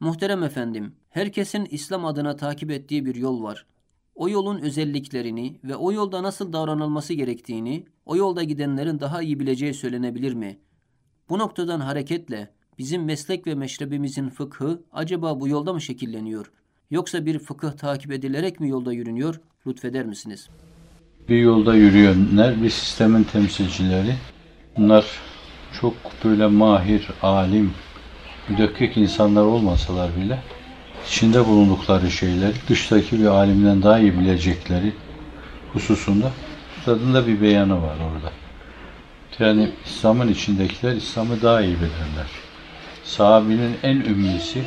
Muhterem efendim, herkesin İslam adına takip ettiği bir yol var. O yolun özelliklerini ve o yolda nasıl davranılması gerektiğini o yolda gidenlerin daha iyi bileceği söylenebilir mi? Bu noktadan hareketle bizim meslek ve meşrebimizin fıkhı acaba bu yolda mı şekilleniyor? Yoksa bir fıkıh takip edilerek mi yolda yürünüyor? Lütfeder misiniz? Bir yolda yürüyenler, bir sistemin temsilcileri. Bunlar çok böyle mahir, alim, müdökkik insanlar olmasalar bile içinde bulundukları şeyleri dıştaki bir alimden daha iyi bilecekleri hususunda üstadın bir beyanı var orada. Yani İslam'ın içindekiler İslam'ı daha iyi bilirler. Sahabinin en ümmisi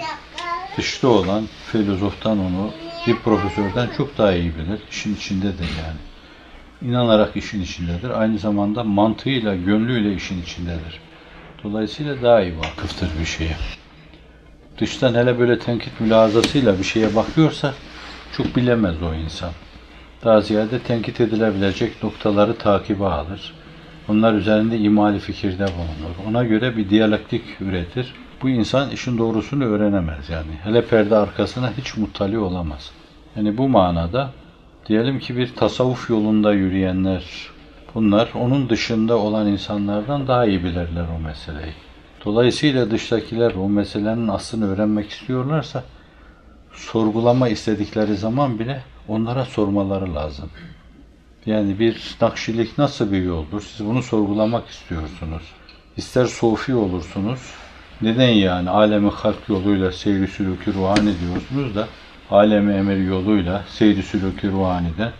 dışta olan filozoftan onu bir profesörden çok daha iyi bilir. İşin içindedir yani. İnanarak işin içindedir. Aynı zamanda mantığıyla, gönlüyle işin içindedir. Dolayısıyla daha iyi vakıftır bir şeye. Dıştan hele böyle tenkit mülazasıyla bir şeye bakıyorsa çok bilemez o insan. Daha ziyade tenkit edilebilecek noktaları takibe alır. Onlar üzerinde imali fikirde bulunur. Ona göre bir diyalektik üretir. Bu insan işin doğrusunu öğrenemez yani. Hele perde arkasına hiç muttali olamaz. Yani bu manada diyelim ki bir tasavvuf yolunda yürüyenler bunlar onun dışında olan insanlardan daha iyi bilirler o meseleyi. Dolayısıyla dıştakiler o meselenin aslını öğrenmek istiyorlarsa sorgulama istedikleri zaman bile onlara sormaları lazım. Yani bir nakşilik nasıl bir yoldur? Siz bunu sorgulamak istiyorsunuz. İster sofi olursunuz. Neden yani alemi halk yoluyla seyri sülükü ruhani diyorsunuz da alemi emir yoluyla seyri sülükü ruhaniden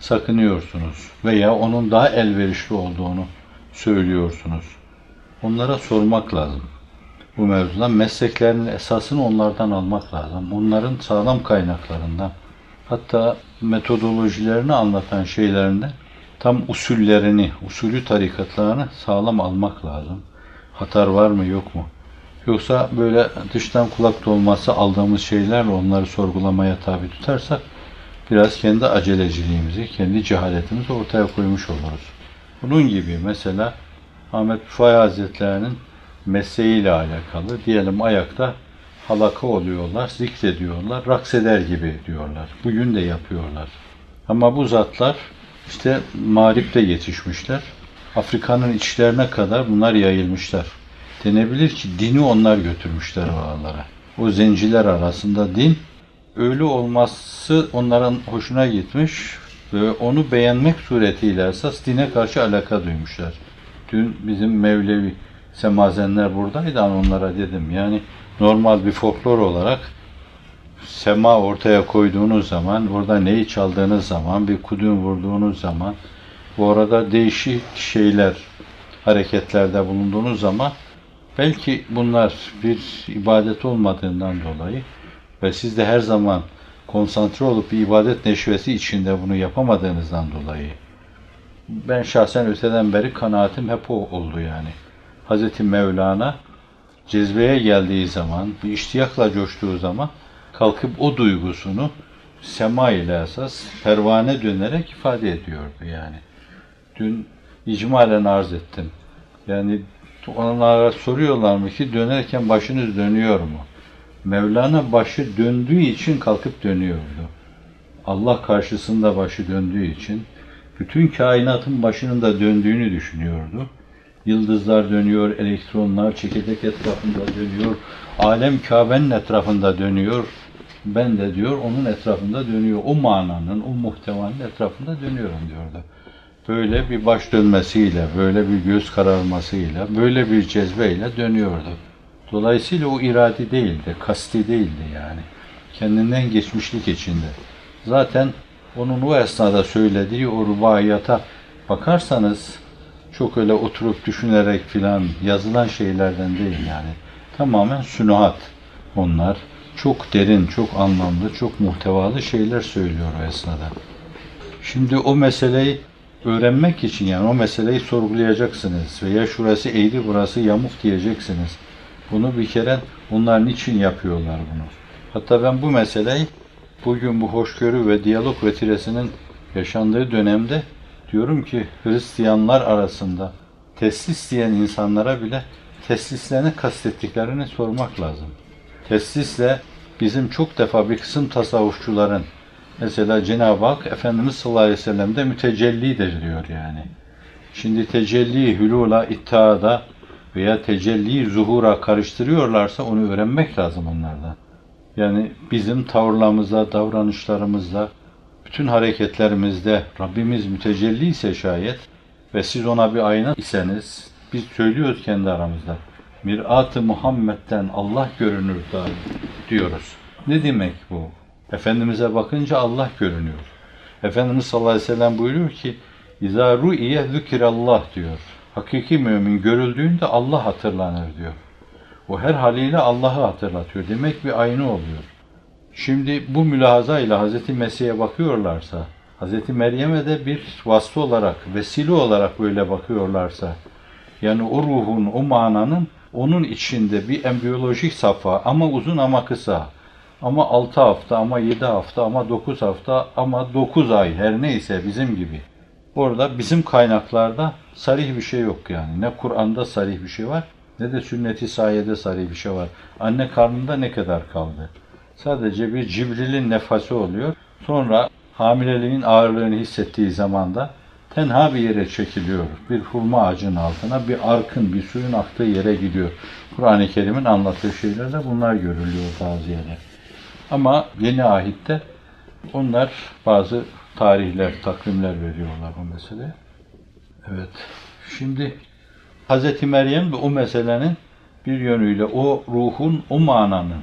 sakınıyorsunuz. Veya onun daha elverişli olduğunu söylüyorsunuz. Onlara sormak lazım. Bu mevzudan mesleklerinin esasını onlardan almak lazım. Onların sağlam kaynaklarından hatta metodolojilerini anlatan şeylerinden tam usullerini, usulü tarikatlarını sağlam almak lazım. Hatar var mı yok mu? Yoksa böyle dıştan kulak dolması aldığımız şeylerle onları sorgulamaya tabi tutarsak biraz kendi aceleciliğimizi, kendi cehaletimizi ortaya koymuş oluruz. Bunun gibi mesela Ahmet Rufai Hazretleri'nin mesleğiyle alakalı diyelim ayakta halaka oluyorlar, zikrediyorlar, rakseder gibi diyorlar. Bugün de yapıyorlar. Ama bu zatlar işte mağripte yetişmişler. Afrika'nın içlerine kadar bunlar yayılmışlar. Denebilir ki dini onlar götürmüşler oralara. O zenciler arasında din öyle olması onların hoşuna gitmiş ve onu beğenmek suretiyle esas dine karşı alaka duymuşlar. Dün bizim Mevlevi semazenler buradaydı onlara dedim. Yani normal bir folklor olarak sema ortaya koyduğunuz zaman, orada neyi çaldığınız zaman, bir kudüm vurduğunuz zaman, bu arada değişik şeyler, hareketlerde bulunduğunuz zaman belki bunlar bir ibadet olmadığından dolayı ve siz de her zaman konsantre olup bir ibadet neşvesi içinde bunu yapamadığınızdan dolayı ben şahsen öteden beri kanaatim hep o oldu yani. Hazreti Mevlana cezbeye geldiği zaman, bir iştiyakla coştuğu zaman kalkıp o duygusunu sema ile esas pervane dönerek ifade ediyordu yani. Dün icmalen arz ettim. Yani onlara soruyorlar mı ki dönerken başınız dönüyor mu? Mevlana başı döndüğü için kalkıp dönüyordu. Allah karşısında başı döndüğü için bütün kainatın başının da döndüğünü düşünüyordu. Yıldızlar dönüyor, elektronlar çekirdek etrafında dönüyor, alem Kabe'nin etrafında dönüyor. Ben de diyor onun etrafında dönüyor. O mananın, o muhtevanın etrafında dönüyorum diyordu. Böyle bir baş dönmesiyle, böyle bir göz kararmasıyla, böyle bir cezbeyle dönüyordu. Dolayısıyla o iradi değildi, kasti değildi yani. Kendinden geçmişlik içinde. Zaten onun o esnada söylediği o rubaiyata bakarsanız çok öyle oturup düşünerek filan yazılan şeylerden değil yani. Tamamen sünuhat onlar. Çok derin, çok anlamlı, çok muhtevalı şeyler söylüyor o esnada. Şimdi o meseleyi öğrenmek için yani o meseleyi sorgulayacaksınız veya şurası eğri burası yamuk diyeceksiniz. Bunu bir kere onlar niçin yapıyorlar bunu? Hatta ben bu meseleyi bugün bu hoşgörü ve diyalog vetiresinin yaşandığı dönemde diyorum ki Hristiyanlar arasında teslis diyen insanlara bile teslislerini kastettiklerini sormak lazım. Teslisle bizim çok defa bir kısım tasavvufçuların mesela Cenab-ı Hak Efendimiz sallallahu aleyhi ve sellem de mütecellidir diyor yani. Şimdi tecelli hülula iddiada veya tecelli zuhura karıştırıyorlarsa onu öğrenmek lazım onlardan. Yani bizim tavırlarımızda, davranışlarımızda, bütün hareketlerimizde Rabbimiz mütecelli ise şayet ve siz ona bir ayna iseniz biz söylüyoruz kendi aramızda. Mirat-ı Muhammed'den Allah görünür da diyoruz. Ne demek bu? Efendimiz'e bakınca Allah görünüyor. Efendimiz sallallahu aleyhi ve sellem buyuruyor ki İzâ ru'iye zükirallah diyor. Hakiki mümin görüldüğünde Allah hatırlanır diyor. O her haliyle Allah'ı hatırlatıyor. Demek bir aynı oluyor. Şimdi bu mülahaza ile Hz. Mesih'e bakıyorlarsa, Hz. Meryem'e de bir vasfı olarak, vesile olarak böyle bakıyorlarsa, yani o ruhun, o mananın onun içinde bir embiyolojik safha ama uzun ama kısa, ama 6 hafta, ama 7 hafta, ama 9 hafta, ama 9 ay her neyse bizim gibi. Orada bizim kaynaklarda sarih bir şey yok yani. Ne Kur'an'da sarih bir şey var, ne de sünnet-i sayede sarih bir şey var. Anne karnında ne kadar kaldı? Sadece bir Cibril'in nefası oluyor. Sonra hamileliğin ağırlığını hissettiği zaman da tenha bir yere çekiliyor. Bir hurma ağacının altına, bir arkın, bir suyun aktığı yere gidiyor. Kur'an-ı Kerim'in anlattığı şeylerde bunlar görülüyor bazı yerler. Ama yeni ahitte onlar bazı tarihler, takvimler veriyorlar o meseleye. Evet. Şimdi Hz. Meryem de o meselenin bir yönüyle o ruhun, o mananın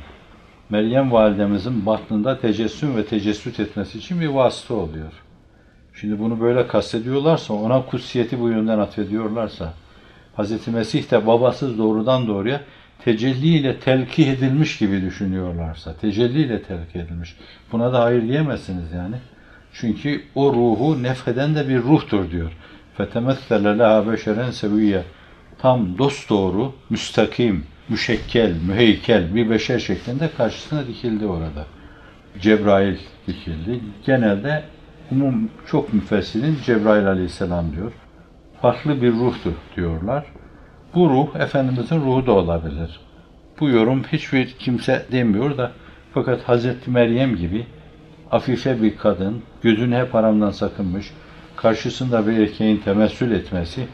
Meryem validemizin batnında tecessüm ve tecessüt etmesi için bir vasıta oluyor. Şimdi bunu böyle kastediyorlarsa, ona kutsiyeti bu yönden atfediyorlarsa, Hz. Mesih de babasız doğrudan doğruya tecelli ile telkih edilmiş gibi düşünüyorlarsa, tecelli ile telkih edilmiş. Buna da hayır diyemezsiniz yani. Çünkü o ruhu nefheden de bir ruhtur diyor. فَتَمَثَّلَ لَهَا بَشَرًا سَوِيَّ Tam dosdoğru, müstakim, müşekkel, müheykel bir beşer şeklinde karşısına dikildi orada. Cebrail dikildi. Genelde umum çok müfessirin Cebrail aleyhisselam diyor. Farklı bir ruhtur diyorlar. Bu ruh Efendimizin ruhu da olabilir. Bu yorum hiçbir kimse demiyor da fakat Hazreti Meryem gibi afife bir kadın, gözünü hep haramdan sakınmış, karşısında bir erkeğin temessül etmesi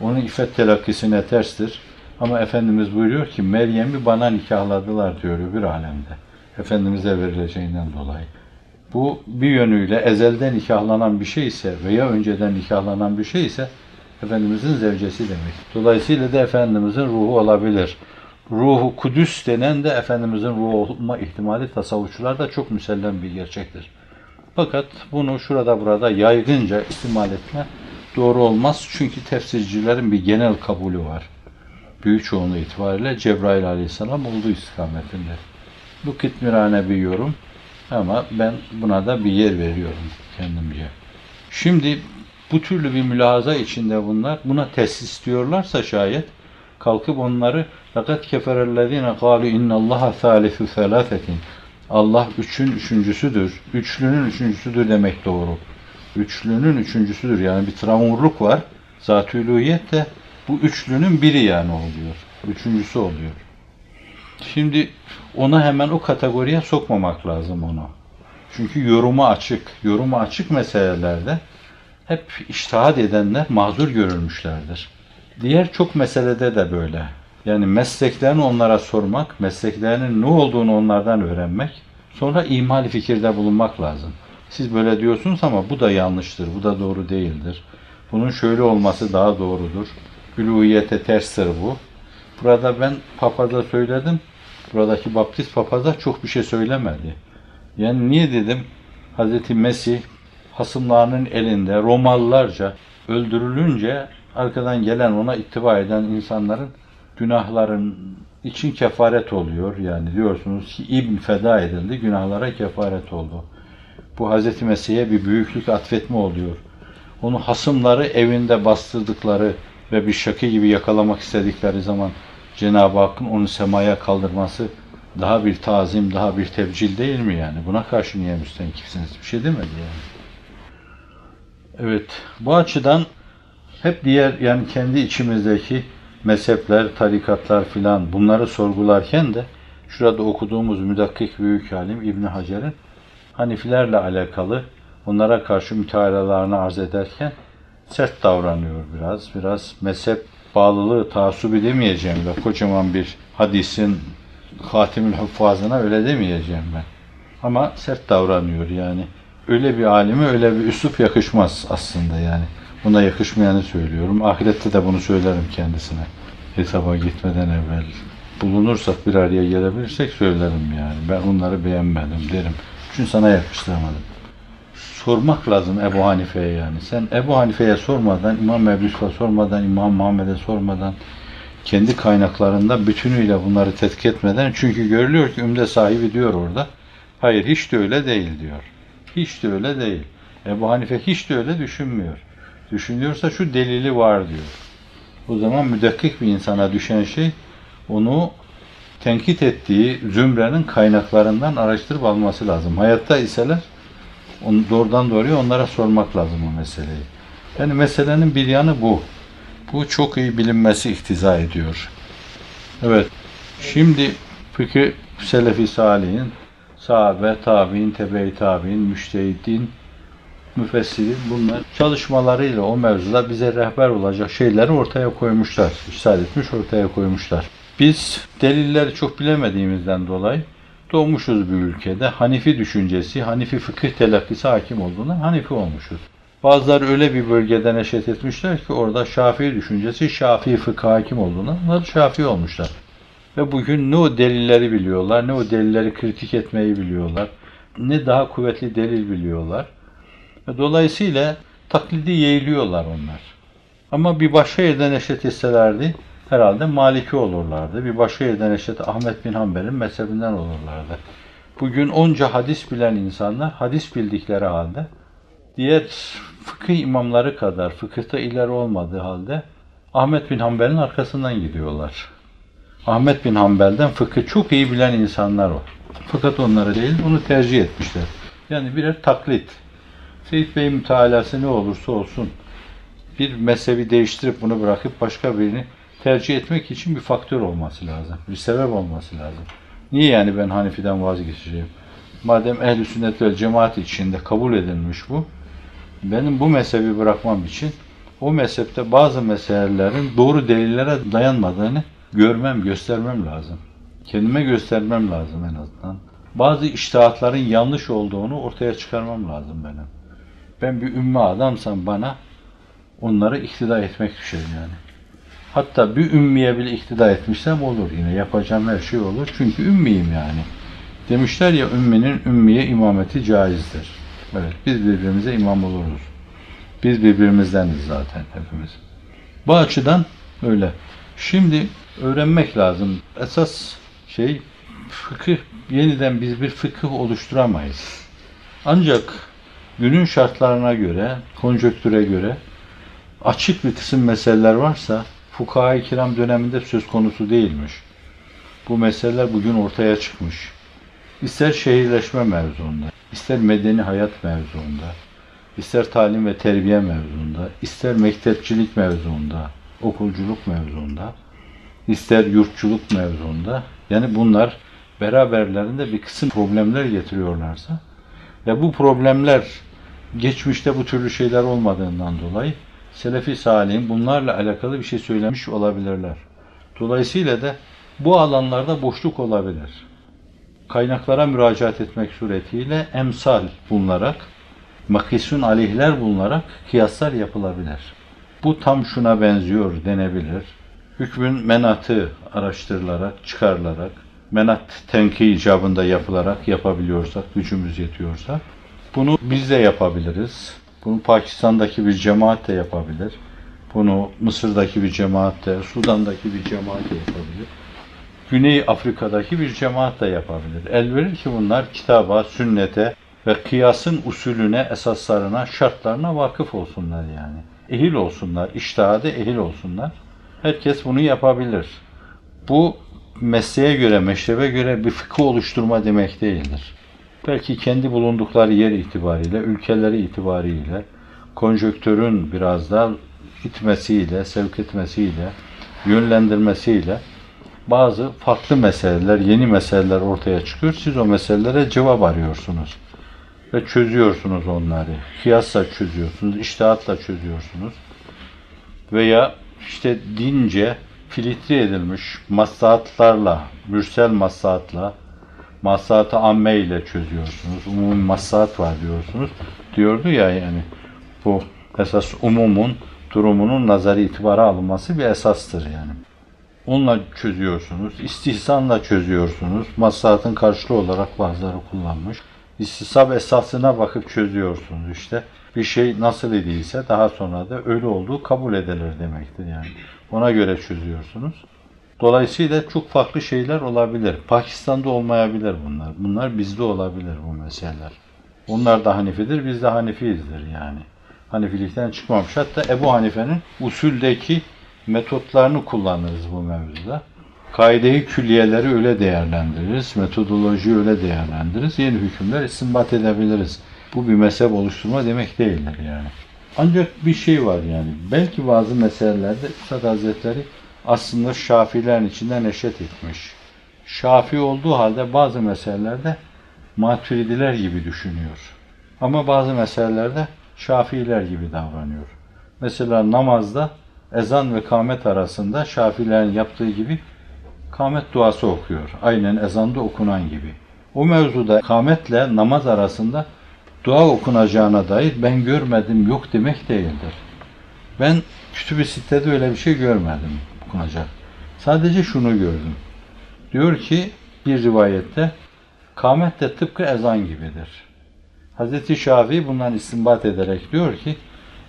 onun iffet telakkisine terstir. Ama Efendimiz buyuruyor ki Meryem'i bana nikahladılar diyor bir alemde. Efendimiz'e verileceğinden dolayı. Bu bir yönüyle ezelden nikahlanan bir şey ise veya önceden nikahlanan bir şey ise Efendimizin zevcesi demek. Dolayısıyla da Efendimizin ruhu olabilir. Ruhu Kudüs denen de Efendimizin ruhu olma ihtimali tasavvufçularda çok müsellem bir gerçektir. Fakat bunu şurada burada yaygınca ihtimal etme doğru olmaz. Çünkü tefsircilerin bir genel kabulü var. Büyük çoğunluğu itibariyle Cebrail aleyhisselam olduğu istikametinde. Bu kitmirane bir yorum ama ben buna da bir yer veriyorum kendimce. Şimdi bu türlü bir mülahaza içinde bunlar buna tesis diyorlarsa şayet kalkıp onları fakat keferellezine kalu innallaha thalithu thalathatin Allah üçün üçüncüsüdür. Üçlünün üçüncüsüdür demek doğru. Üçlünün üçüncüsüdür. Yani bir travurluk var. Zat-ı de bu üçlünün biri yani oluyor. Üçüncüsü oluyor. Şimdi ona hemen o kategoriye sokmamak lazım onu. Çünkü yoruma açık, yoruma açık meselelerde hep iştahat edenler mazur görülmüşlerdir. Diğer çok meselede de böyle. Yani mesleklerini onlara sormak, mesleklerinin ne olduğunu onlardan öğrenmek, sonra imal fikirde bulunmak lazım. Siz böyle diyorsunuz ama bu da yanlıştır, bu da doğru değildir. Bunun şöyle olması daha doğrudur. Ülûhiyete terstir bu. Burada ben papaza söyledim. Buradaki baptist papaza çok bir şey söylemedi. Yani niye dedim? Hz. Mesih hasımlarının elinde Romalılarca öldürülünce arkadan gelen ona ittiba eden insanların günahların için kefaret oluyor. Yani diyorsunuz ki İbn feda edildi, günahlara kefaret oldu. Bu Hz. Mesih'e bir büyüklük atfetme oluyor. Onu hasımları evinde bastırdıkları ve bir şakı gibi yakalamak istedikleri zaman Cenab-ı Hakk'ın onu semaya kaldırması daha bir tazim, daha bir tebcil değil mi yani? Buna karşı niye müstenkifsiniz? Bir şey demedi yani. Evet, bu açıdan hep diğer yani kendi içimizdeki mezhepler, tarikatlar filan bunları sorgularken de şurada okuduğumuz müdakkik büyük alim İbn Hacer'in Hanifilerle alakalı onlara karşı mütealalarını arz ederken sert davranıyor biraz. Biraz mezhep bağlılığı, taassubi demeyeceğim de kocaman bir hadisin Hatimül Huffazına öyle demeyeceğim ben. Ama sert davranıyor yani. Öyle bir alime öyle bir üslup yakışmaz aslında yani. Buna yakışmayanı söylüyorum. Ahirette de bunu söylerim kendisine. Hesaba gitmeden evvel. Bulunursak bir araya gelebilirsek söylerim yani. Ben onları beğenmedim derim. Çünkü sana yakıştıramadım. Sormak lazım Ebu Hanife'ye yani. Sen Ebu Hanife'ye sormadan, İmam Ebu Yusuf'a sormadan, İmam Muhammed'e sormadan, kendi kaynaklarında bütünüyle bunları tetkik etmeden çünkü görülüyor ki ümde sahibi diyor orada. Hayır hiç de öyle değil diyor. Hiç de öyle değil. Ebu Hanife hiç de öyle düşünmüyor. Düşünüyorsa şu delili var diyor. O zaman müdakkik bir insana düşen şey onu tenkit ettiği zümrenin kaynaklarından araştırıp alması lazım. Hayatta iseler onu doğrudan doğruya onlara sormak lazım o meseleyi. Yani meselenin bir yanı bu. Bu çok iyi bilinmesi iktiza ediyor. Evet. Şimdi fıkıh Selefi Salih'in sahabe, tabi'in, tebe-i tabi'in, müştehidin, müfessirin bunlar çalışmalarıyla o mevzuda bize rehber olacak şeyleri ortaya koymuşlar. İşaret etmiş, ortaya koymuşlar. Biz delilleri çok bilemediğimizden dolayı doğmuşuz bir ülkede. Hanifi düşüncesi, Hanifi fıkıh telakkisi hakim olduğundan Hanifi olmuşuz. Bazıları öyle bir bölgede neşet etmişler ki orada Şafii düşüncesi, Şafii fıkıh hakim olduğundan onlar Şafii olmuşlar. Ve bugün ne o delilleri biliyorlar, ne o delilleri kritik etmeyi biliyorlar, ne daha kuvvetli delil biliyorlar. Dolayısıyla taklidi yeğliyorlar onlar. Ama bir başka yerden neşet etselerdi herhalde Maliki olurlardı. Bir başka yerden neşet Ahmet bin Hanbel'in mezhebinden olurlardı. Bugün onca hadis bilen insanlar hadis bildikleri halde diğer fıkıh imamları kadar fıkıhta ileri olmadığı halde Ahmet bin Hanbel'in arkasından gidiyorlar. Ahmet bin Hanbel'den fıkıh çok iyi bilen insanlar var. Fakat onları değil, onu tercih etmişler. Yani birer taklit. Seyit Bey'in mütalası ne olursa olsun bir mezhebi değiştirip bunu bırakıp başka birini tercih etmek için bir faktör olması lazım. Bir sebep olması lazım. Niye yani ben Hanefi'den vazgeçeceğim? Madem ehl-i sünnet vel cemaat içinde kabul edilmiş bu, benim bu mezhebi bırakmam için o mezhepte bazı meselelerin doğru delillere dayanmadığını görmem, göstermem lazım. Kendime göstermem lazım en azından. Bazı iştihatların yanlış olduğunu ortaya çıkarmam lazım benim. Ben bir ümmü adamsam bana onları iktida etmek düşer yani. Hatta bir ümmiye bile iktida etmişsem olur yine. Yapacağım her şey olur. Çünkü ümmiyim yani. Demişler ya ümminin ümmiye imameti caizdir. Evet biz birbirimize imam oluruz. Biz birbirimizdeniz zaten hepimiz. Bu açıdan öyle. Şimdi öğrenmek lazım. Esas şey fıkıh, yeniden biz bir fıkıh oluşturamayız. Ancak günün şartlarına göre, konjöktüre göre açık bir kısım meseleler varsa fukaha-i kiram döneminde söz konusu değilmiş. Bu meseleler bugün ortaya çıkmış. İster şehirleşme mevzuunda, ister medeni hayat mevzuunda, ister talim ve terbiye mevzuunda, ister mektepçilik mevzuunda, okulculuk mevzuunda, ister yurtçuluk mevzuunda. Yani bunlar beraberlerinde bir kısım problemler getiriyorlarsa ve bu problemler geçmişte bu türlü şeyler olmadığından dolayı Selefi Salih'in bunlarla alakalı bir şey söylemiş olabilirler. Dolayısıyla da bu alanlarda boşluk olabilir. Kaynaklara müracaat etmek suretiyle emsal bulunarak, makisun aleyhler bulunarak kıyaslar yapılabilir. Bu tam şuna benziyor denebilir. Hükmün menatı araştırılarak, çıkarılarak, menat tenki icabında yapılarak yapabiliyorsak, gücümüz yetiyorsa, bunu biz de yapabiliriz. Bunu Pakistan'daki bir cemaat de yapabilir. Bunu Mısır'daki bir cemaat de, Sudan'daki bir cemaat de yapabilir. Güney Afrika'daki bir cemaat de yapabilir. El verir ki bunlar kitaba, sünnete ve kıyasın usulüne, esaslarına, şartlarına vakıf olsunlar yani. Ehil olsunlar, iştihade ehil olsunlar. Herkes bunu yapabilir. Bu mesleğe göre, meşrebe göre bir fıkıh oluşturma demek değildir. Belki kendi bulundukları yer itibariyle, ülkeleri itibariyle, konjöktörün biraz daha itmesiyle, sevk etmesiyle, yönlendirmesiyle bazı farklı meseleler, yeni meseleler ortaya çıkıyor. Siz o meselelere cevap arıyorsunuz ve çözüyorsunuz onları. Kıyasla çözüyorsunuz, iştihatla çözüyorsunuz. Veya işte dince filtre edilmiş maslahatlarla, mürsel maslahatla, maslahatı amme ile çözüyorsunuz. Umumi maslahat var diyorsunuz. Diyordu ya yani bu esas umumun durumunun nazari itibara alınması bir esastır yani. Onunla çözüyorsunuz. istihsanla çözüyorsunuz. Maslahatın karşılığı olarak bazıları kullanmış. İstisab esasına bakıp çözüyorsunuz işte. Bir şey nasıl idiyse daha sonra da öyle olduğu kabul edilir demektir yani. Ona göre çözüyorsunuz. Dolayısıyla çok farklı şeyler olabilir. Pakistan'da olmayabilir bunlar. Bunlar bizde olabilir bu meseleler. Onlar da Hanifidir, biz de Hanifiyizdir yani. Hanifilikten çıkmamış. Hatta Ebu Hanife'nin usuldeki metotlarını kullanırız bu mevzuda. Kaideyi külliyeleri öyle değerlendiririz, metodolojiyi öyle değerlendiririz, yeni hükümler istinbat edebiliriz. Bu bir mezhep oluşturma demek değildir yani. Ancak bir şey var yani, belki bazı meselelerde Üstad Hazretleri aslında Şafilerin içinde neşet etmiş. Şafi olduğu halde bazı meselelerde maturidiler gibi düşünüyor. Ama bazı meselelerde Şafiiler gibi davranıyor. Mesela namazda ezan ve kâmet arasında Şafilerin yaptığı gibi kâmet duası okuyor. Aynen ezanda okunan gibi. O mevzuda kâmetle namaz arasında dua okunacağına dair ben görmedim yok demek değildir. Ben kütüb-i sitede öyle bir şey görmedim okunacak. Sadece şunu gördüm. Diyor ki bir rivayette kâmet de tıpkı ezan gibidir. Hz. Şafii bundan istinbat ederek diyor ki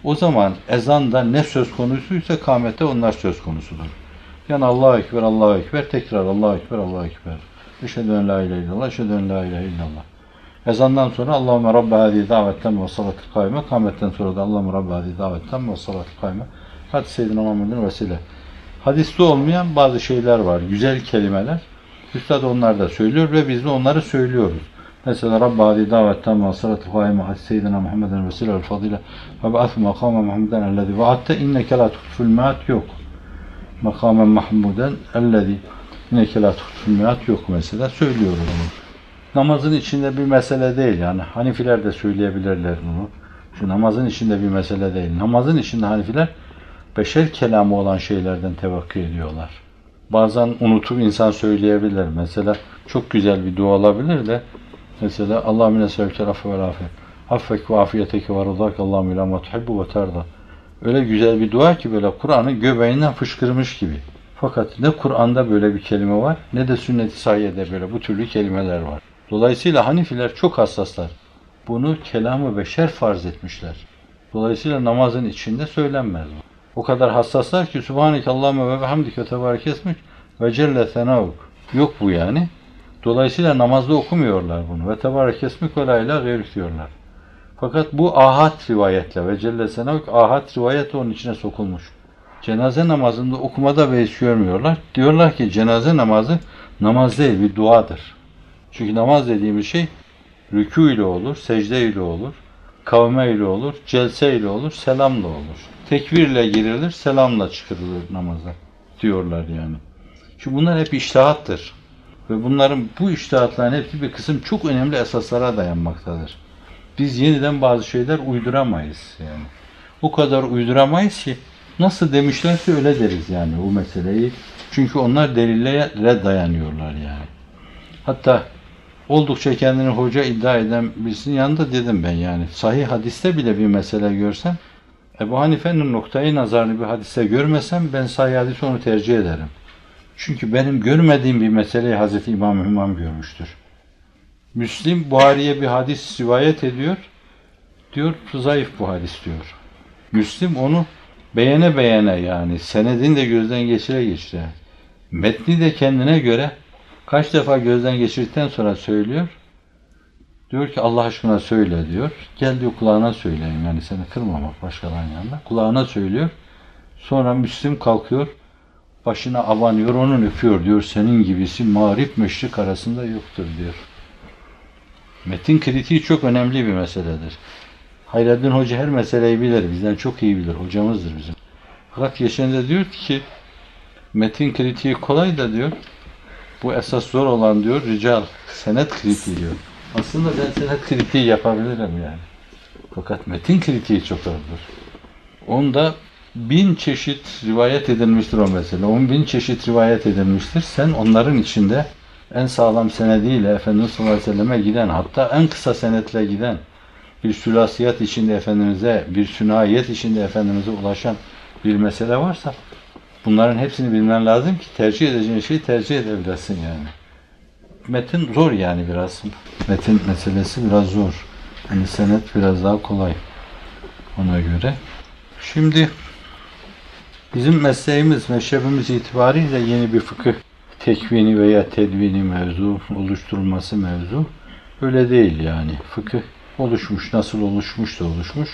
o zaman ezanda ne söz konusuysa kâmette onlar söz konusudur. Yani Allahu Ekber, Allahu Ekber, tekrar Allahu Ekber, Allahu Ekber. Eşhedü en la ilahe illallah, eşhedü en la ilahe illallah. Ezandan sonra Allahümme Rabbe hadi davetten ve salatı kayme. Kametten sonra da Allahümme Rabbe hadi davetten ve salatı kayme. Hadi Seyyidina Muhammed'in vesile. Hadiste olmayan bazı şeyler var. Güzel kelimeler. Üstad onlar da söylüyor ve biz de onları söylüyoruz. Mesela Rabbi hadi davetten ve salatı kayme. Hadi Seyyidina Muhammed'in vesile el fadile. Ve ba'athu makama Muhammeden ellezi. Ve hatta inneke la tuhful maat yok. Makamen mahmuden ellezi. İnneke la tuhful maat yok mesela. Söylüyoruz onu namazın içinde bir mesele değil yani. Hanifiler de söyleyebilirler bunu. Şu namazın içinde bir mesele değil. Namazın içinde Hanifiler beşer kelamı olan şeylerden tevakkü ediyorlar. Bazen unutup insan söyleyebilir. Mesela çok güzel bir dua olabilir de mesela Allah mine sevkel affe vel afiyet. Affek ve afiyeteki ve rıdak Allah'ım ila ma tuhibbu ve terda. Öyle güzel bir dua ki böyle Kur'an'ı göbeğinden fışkırmış gibi. Fakat ne Kur'an'da böyle bir kelime var ne de sünnet-i sahiyyede böyle bu türlü kelimeler var. Dolayısıyla Hanifiler çok hassaslar. Bunu kelamı beşer farz etmişler. Dolayısıyla namazın içinde söylenmez bu. O kadar hassaslar ki Subhaneke Allahümme ve bihamdike tebarek esmik ve celle senavuk. Yok bu yani. Dolayısıyla namazda okumuyorlar bunu. Ve tebarek esmik ve la ilahe diyorlar. Fakat bu ahad rivayetle ve celle senavuk ahad rivayet onun içine sokulmuş. Cenaze namazında okumada beis görmüyorlar. Diyorlar ki cenaze namazı namaz değil bir duadır. Çünkü namaz dediğimiz şey rükû ile olur, secde ile olur, kavme ile olur, celse ile olur, selamla olur. Tekbirle girilir, selamla çıkarılır namaza diyorlar yani. Çünkü bunlar hep iştihattır. Ve bunların bu iştihatların hepsi bir kısım çok önemli esaslara dayanmaktadır. Biz yeniden bazı şeyler uyduramayız yani. O kadar uyduramayız ki nasıl demişlerse öyle deriz yani o meseleyi. Çünkü onlar delillere dayanıyorlar yani. Hatta oldukça kendini hoca iddia eden birisinin yanında dedim ben yani. Sahih hadiste bile bir mesele görsem Ebu Hanife'nin noktayı nazarlı bir hadise görmesem ben sahih hadis onu tercih ederim. Çünkü benim görmediğim bir meseleyi Hazreti İmam Hümam görmüştür. Müslim Buhari'ye bir hadis rivayet ediyor. Diyor zayıf bu hadis diyor. Müslim onu beğene beğene yani senedini de gözden geçire geçire. Metni de kendine göre Kaç defa gözden geçirdikten sonra söylüyor. Diyor ki Allah aşkına söyle diyor. Gel diyor kulağına söyleyeyim yani seni kırmamak başkalarının yanında. Kulağına söylüyor. Sonra Müslim kalkıyor. Başına abanıyor, onun öpüyor diyor. Senin gibisi mağrip meşrik arasında yoktur diyor. Metin kritiği çok önemli bir meseledir. Hayreddin Hoca her meseleyi bilir. Bizden çok iyi bilir. Hocamızdır bizim. Fakat geçen de diyor ki Metin kritiği kolay da diyor. Bu esas zor olan diyor rical. Senet kritiği diyor. Aslında ben senet kritiği yapabilirim yani. Fakat metin kritiği çok zordur. Onda bin çeşit rivayet edilmiştir o mesele. On bin çeşit rivayet edilmiştir. Sen onların içinde en sağlam senediyle Efendimiz sallallahu aleyhi ve selleme giden, hatta en kısa senetle giden, bir sülasiyat içinde Efendimiz'e, bir sünayet içinde Efendimiz'e ulaşan bir mesele varsa bunların hepsini bilmen lazım ki tercih edeceğin şeyi tercih edebilesin yani. Metin zor yani biraz. Metin meselesi biraz zor. Hani senet biraz daha kolay ona göre. Şimdi bizim mesleğimiz, meşrebimiz itibariyle yeni bir fıkıh tekvini veya tedvini mevzu, oluşturulması mevzu öyle değil yani. Fıkıh oluşmuş, nasıl oluşmuş da oluşmuş.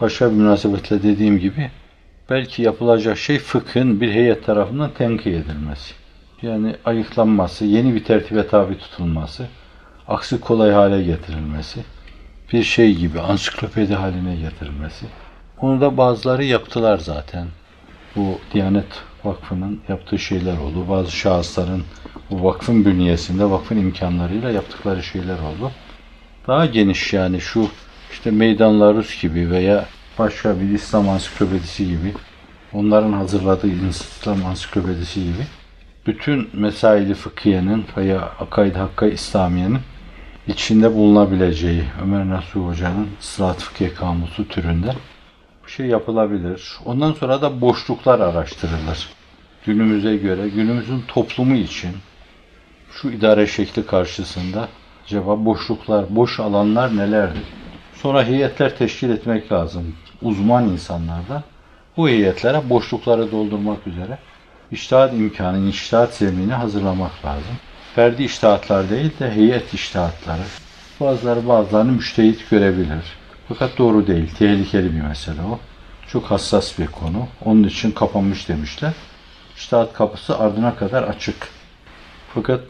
Başka bir münasebetle dediğim gibi belki yapılacak şey fıkhın bir heyet tarafından tenkit edilmesi. Yani ayıklanması, yeni bir tertibe tabi tutulması, aksi kolay hale getirilmesi, bir şey gibi ansiklopedi haline getirilmesi. Onu da bazıları yaptılar zaten. Bu Diyanet Vakfı'nın yaptığı şeyler oldu. Bazı şahısların bu vakfın bünyesinde, vakfın imkanlarıyla yaptıkları şeyler oldu. Daha geniş yani şu işte Meydan Rus gibi veya başka bir İslam ansiklopedisi gibi onların hazırladığı İslam ansiklopedisi gibi bütün mesaili fıkhiyenin veya akaid hakka İslamiye'nin içinde bulunabileceği Ömer Nasuh Hoca'nın Sırat Fıkhiye Kamusu türünde bir şey yapılabilir. Ondan sonra da boşluklar araştırılır. Günümüze göre, günümüzün toplumu için şu idare şekli karşısında acaba boşluklar, boş alanlar nelerdir? Sonra heyetler teşkil etmek lazım. Uzman insanlardan. Bu heyetlere boşlukları doldurmak üzere iştahat imkanı, iştahat zemini hazırlamak lazım. Ferdi iştahatlar değil de heyet iştahatları. Bazıları bazılarını müştehit görebilir. Fakat doğru değil. Tehlikeli bir mesele o. Çok hassas bir konu. Onun için kapanmış demişler. İştahat kapısı ardına kadar açık. Fakat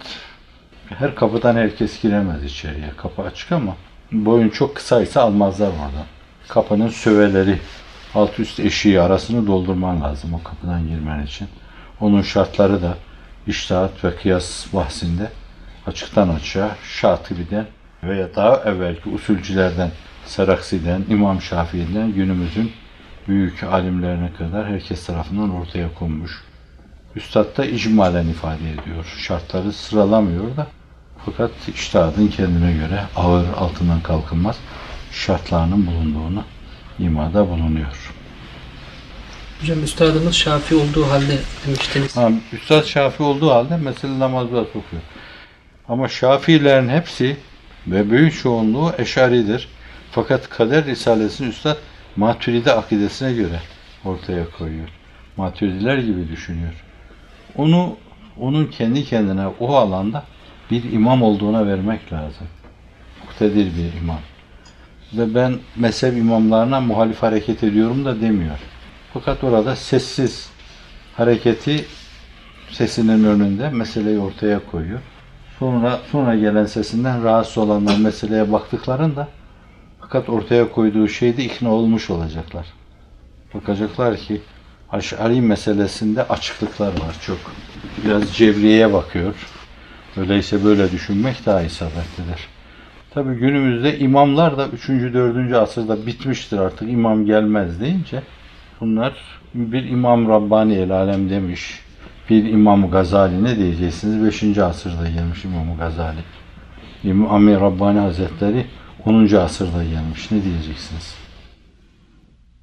her kapıdan herkes giremez içeriye. Kapı açık ama boyun çok kısaysa almazlar oradan. Kapının söveleri, alt üst eşiği arasını doldurman lazım o kapıdan girmen için. Onun şartları da iştahat ve kıyas bahsinde açıktan açığa Şatibi'den veya daha evvelki usulcülerden Seraksi'den, İmam Şafii'den günümüzün büyük alimlerine kadar herkes tarafından ortaya konmuş. Üstad da icmalen ifade ediyor. Şartları sıralamıyor da fakat iştihadın kendine göre ağır altından kalkılmaz şartlarının bulunduğunu imada bulunuyor. Hocam üstadımız Şafii olduğu halde demiştiniz. Ha, Üstad Şafii olduğu halde mesele namazda sokuyor. Ama Şafiilerin hepsi ve büyük çoğunluğu eşaridir. Fakat Kader Risalesini Üstad Maturidi akidesine göre ortaya koyuyor. Maturidiler gibi düşünüyor. Onu onun kendi kendine o alanda bir imam olduğuna vermek lazım. Muktedir bir imam. Ve ben mezhep imamlarına muhalif hareket ediyorum da demiyor. Fakat orada sessiz hareketi sesinin önünde meseleyi ortaya koyuyor. Sonra sonra gelen sesinden rahatsız olanlar meseleye baktıklarında fakat ortaya koyduğu şeyde ikna olmuş olacaklar. Bakacaklar ki Aş'ari meselesinde açıklıklar var çok. Biraz cevriyeye bakıyor. Öyleyse böyle düşünmek daha isabetlidir. Tabi günümüzde imamlar da 3. 4. asırda bitmiştir artık imam gelmez deyince bunlar bir İmam Rabbani el alem demiş. Bir İmam Gazali ne diyeceksiniz? 5. asırda gelmiş İmam Gazali. İmam Rabbani Hazretleri 10. asırda gelmiş. Ne diyeceksiniz?